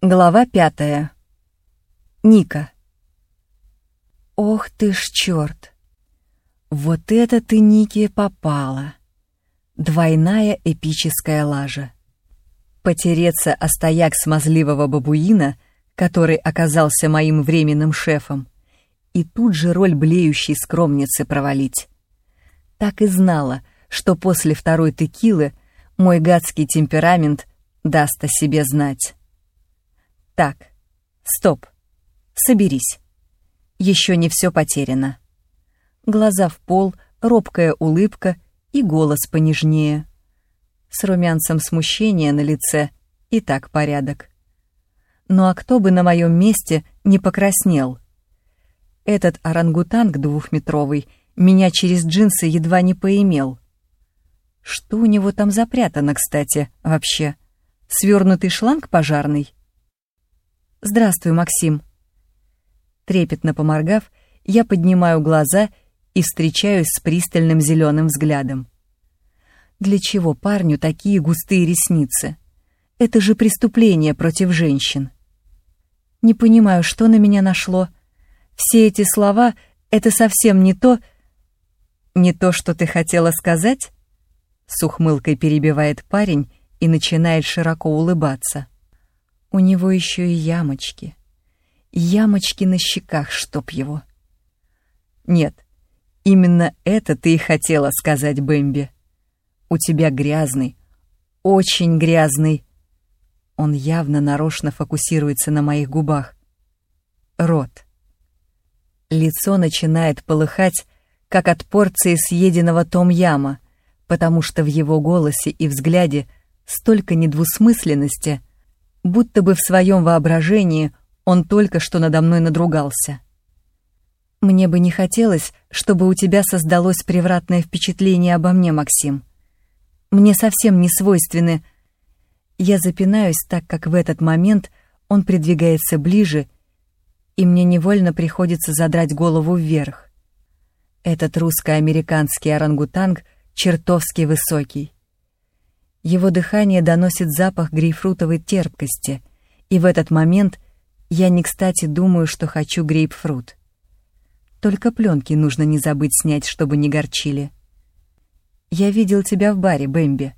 Глава пятая. Ника. Ох ты ж чёрт! Вот это ты, Ники, попала! Двойная эпическая лажа. Потереться о стояк смазливого бабуина, который оказался моим временным шефом, и тут же роль блеющей скромницы провалить. Так и знала, что после второй текилы мой гадский темперамент даст о себе знать. Так, стоп, соберись. Еще не все потеряно. Глаза в пол, робкая улыбка и голос понежнее. С румянцем смущения на лице и так порядок. Ну а кто бы на моем месте не покраснел? Этот орангутанг двухметровый меня через джинсы едва не поимел. Что у него там запрятано, кстати, вообще? Свернутый шланг пожарный? «Здравствуй, Максим». Трепетно поморгав, я поднимаю глаза и встречаюсь с пристальным зеленым взглядом. Для чего парню такие густые ресницы? Это же преступление против женщин. Не понимаю, что на меня нашло. Все эти слова — это совсем не то... Не то, что ты хотела сказать? С ухмылкой перебивает парень и начинает широко улыбаться. У него еще и ямочки. Ямочки на щеках, чтоб его. Нет, именно это ты и хотела сказать, Бэмби. У тебя грязный, очень грязный. Он явно нарочно фокусируется на моих губах. Рот. Лицо начинает полыхать, как от порции съеденного том-яма, потому что в его голосе и взгляде столько недвусмысленности — будто бы в своем воображении он только что надо мной надругался. Мне бы не хотелось, чтобы у тебя создалось превратное впечатление обо мне, Максим. Мне совсем не свойственны. Я запинаюсь так, как в этот момент он придвигается ближе, и мне невольно приходится задрать голову вверх. Этот русско-американский орангутанг чертовски высокий. Его дыхание доносит запах грейпфрутовой терпкости, и в этот момент я не кстати думаю, что хочу грейпфрут. Только пленки нужно не забыть снять, чтобы не горчили. Я видел тебя в баре, Бэмби.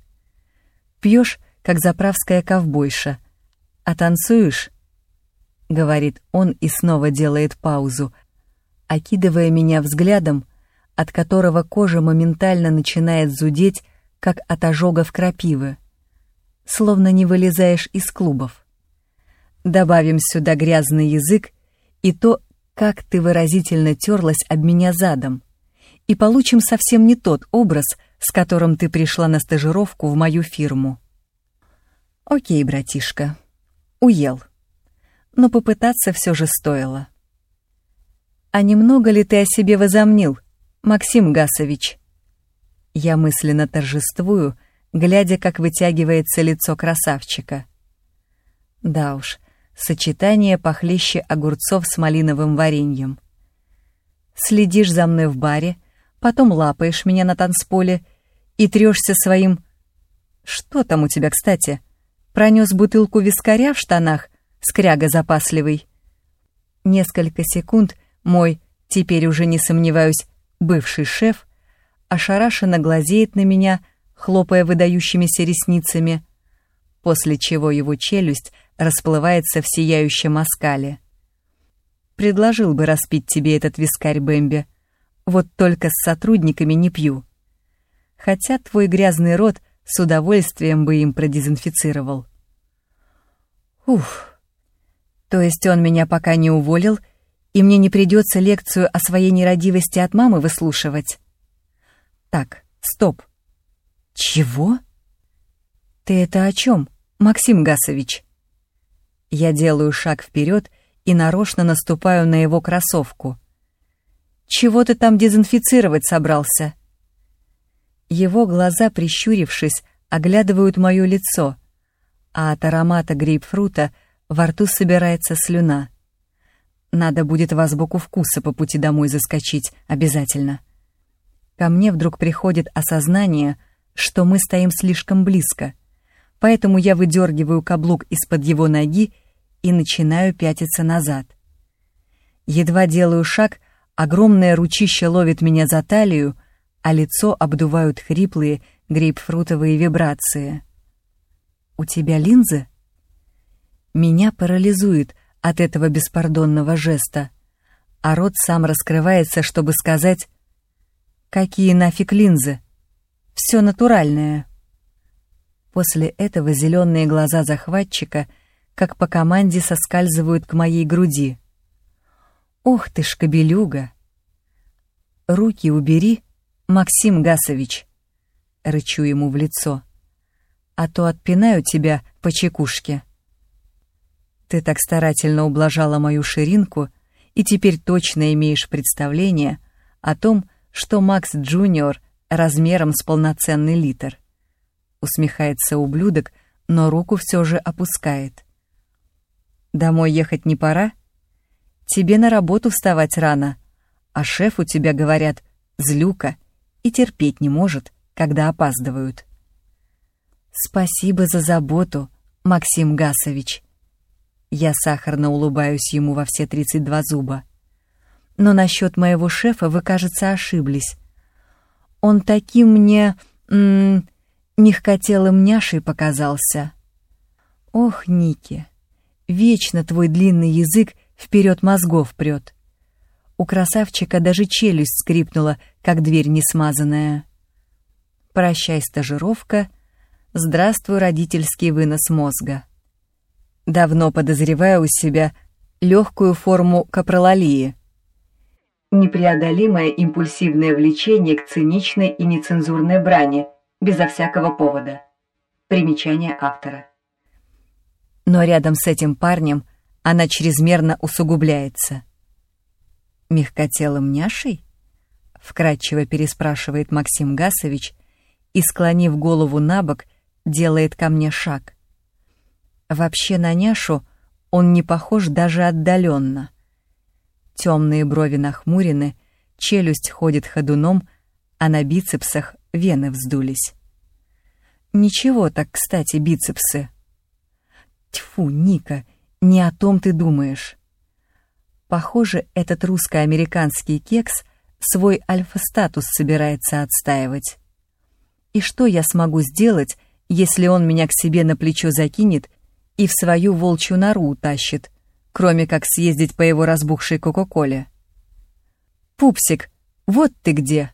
Пьешь, как заправская ковбойша. А танцуешь? Говорит он и снова делает паузу, окидывая меня взглядом, от которого кожа моментально начинает зудеть как от ожогов крапивы, словно не вылезаешь из клубов. Добавим сюда грязный язык и то, как ты выразительно терлась об меня задом, и получим совсем не тот образ, с которым ты пришла на стажировку в мою фирму. Окей, братишка, уел. Но попытаться все же стоило. А немного ли ты о себе возомнил, Максим Гасович? Я мысленно торжествую, глядя, как вытягивается лицо красавчика. Да уж, сочетание похлеще огурцов с малиновым вареньем. Следишь за мной в баре, потом лапаешь меня на танцполе и трешься своим... Что там у тебя, кстати? Пронес бутылку вискаря в штанах, скряга запасливый. Несколько секунд мой, теперь уже не сомневаюсь, бывший шеф — ошарашенно глазеет на меня, хлопая выдающимися ресницами, после чего его челюсть расплывается в сияющем оскале. «Предложил бы распить тебе этот вискарь, Бэмби. Вот только с сотрудниками не пью. Хотя твой грязный рот с удовольствием бы им продезинфицировал». «Уф. То есть он меня пока не уволил, и мне не придется лекцию о своей нерадивости от мамы выслушивать?» Так, стоп. Чего? Ты это о чем, Максим Гасович? Я делаю шаг вперед и нарочно наступаю на его кроссовку. Чего ты там дезинфицировать собрался? Его глаза, прищурившись, оглядывают мое лицо, а от аромата грейпфрута во рту собирается слюна. Надо будет в азбуку вкуса по пути домой заскочить, обязательно. — Ко мне вдруг приходит осознание, что мы стоим слишком близко, поэтому я выдергиваю каблук из-под его ноги и начинаю пятиться назад. Едва делаю шаг, огромное ручище ловит меня за талию, а лицо обдувают хриплые грейпфрутовые вибрации. «У тебя линзы?» Меня парализует от этого беспардонного жеста, а рот сам раскрывается, чтобы сказать «Какие нафиг линзы? Все натуральное». После этого зеленые глаза захватчика, как по команде, соскальзывают к моей груди. «Ох ты ж, кобелюга!» «Руки убери, Максим Гасович!» — рычу ему в лицо. «А то отпинаю тебя по чекушке». «Ты так старательно ублажала мою ширинку, и теперь точно имеешь представление о том, что Макс Джуниор размером с полноценный литр усмехается ублюдок, но руку все же опускает. Домой ехать не пора? Тебе на работу вставать рано, а шеф у тебя, говорят, злюка и терпеть не может, когда опаздывают. Спасибо за заботу, Максим Гасович. Я сахарно улыбаюсь ему во все 32 зуба. Но насчет моего шефа вы, кажется, ошиблись. Он таким мне... М мягкотелым няшей показался. Ох, Ники, вечно твой длинный язык вперед мозгов прет. У красавчика даже челюсть скрипнула, как дверь несмазанная. Прощай, стажировка. Здравствуй, родительский вынос мозга. Давно подозреваю у себя легкую форму капролалии. Непреодолимое импульсивное влечение к циничной и нецензурной брани — безо всякого повода. Примечание автора. Но рядом с этим парнем она чрезмерно усугубляется. «Мягкотелым няшей?» — вкратчиво переспрашивает Максим Гасович и, склонив голову на бок, делает ко мне шаг. Вообще на няшу он не похож даже отдаленно. Темные брови нахмурены, челюсть ходит ходуном, а на бицепсах вены вздулись. Ничего так, кстати, бицепсы. Тьфу, Ника, не о том ты думаешь. Похоже, этот русско-американский кекс свой альфа-статус собирается отстаивать. И что я смогу сделать, если он меня к себе на плечо закинет и в свою волчью нору утащит, кроме как съездить по его разбухшей Кока-Коле? «Пупсик, вот ты где!»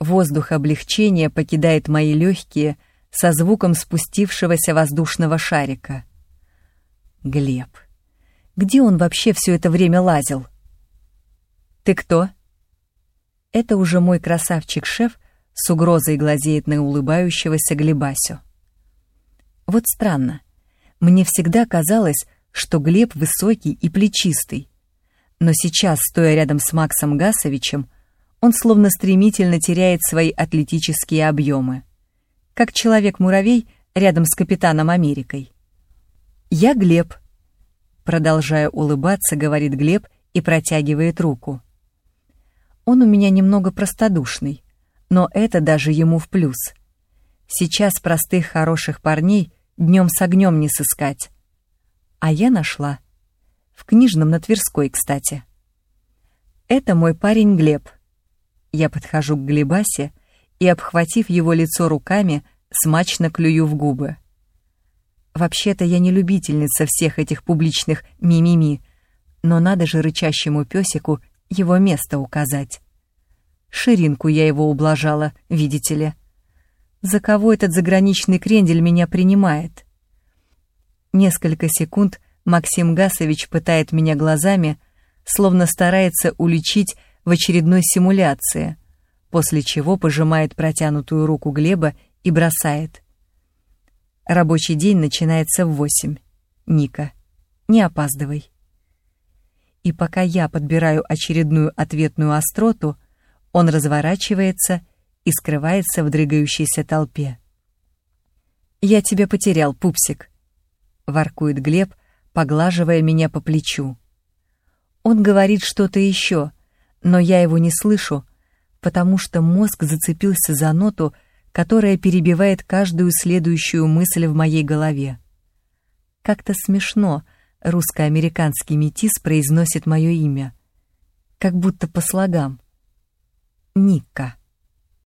Воздух облегчения покидает мои легкие со звуком спустившегося воздушного шарика. Глеб. Где он вообще все это время лазил? «Ты кто?» Это уже мой красавчик-шеф с угрозой глазеет на улыбающегося Глебасю. Вот странно. Мне всегда казалось, что Глеб высокий и плечистый. Но сейчас, стоя рядом с Максом Гасовичем, он словно стремительно теряет свои атлетические объемы. Как человек-муравей рядом с капитаном Америкой. «Я Глеб», — продолжая улыбаться, говорит Глеб и протягивает руку. Он у меня немного простодушный, но это даже ему в плюс. Сейчас простых хороших парней днем с огнем не сыскать. А я нашла. В книжном на Тверской, кстати. Это мой парень Глеб — я подхожу к Глебасе и, обхватив его лицо руками, смачно клюю в губы. Вообще-то я не любительница всех этих публичных мимими, но надо же рычащему песику его место указать. Ширинку я его ублажала, видите ли. За кого этот заграничный крендель меня принимает? Несколько секунд Максим Гасович пытает меня глазами, словно старается уличить в очередной симуляции, после чего пожимает протянутую руку Глеба и бросает. Рабочий день начинается в восемь. Ника, не опаздывай. И пока я подбираю очередную ответную остроту, он разворачивается и скрывается в дрыгающейся толпе. «Я тебя потерял, пупсик», — воркует Глеб, поглаживая меня по плечу. Он говорит что-то еще, но я его не слышу, потому что мозг зацепился за ноту, которая перебивает каждую следующую мысль в моей голове. Как-то смешно — русско-американский метис произносит мое имя, как будто по слогам. Ника.